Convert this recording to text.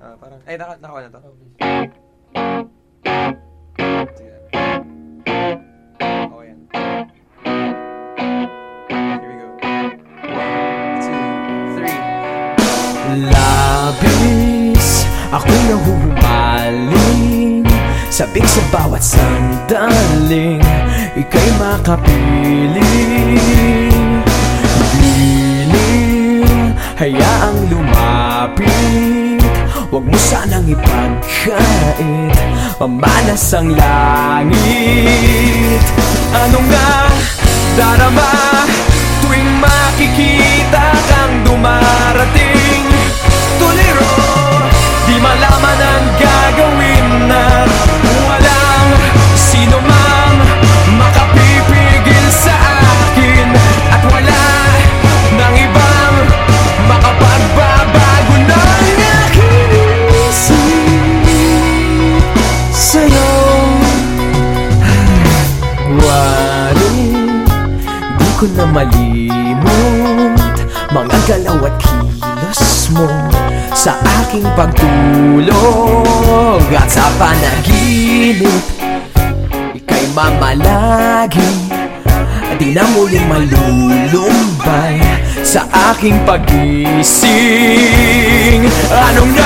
Ah, parang, ay, naka, naka na to. Oh. Sige. Okay yan. Here we go. One, two, three. Labis Ako'y nahuhumaling Sabik sa bawat sandaling Ika'y makapiling ipagkait Mamanas ang langit. Ano nga darama Tuwing makikita ko na malimot Mga galaw at kilos mo Sa aking pagtulog. At sa panaginip Ika'y mamalagi. Di na muling malulumbay Sa aking pagising. Anong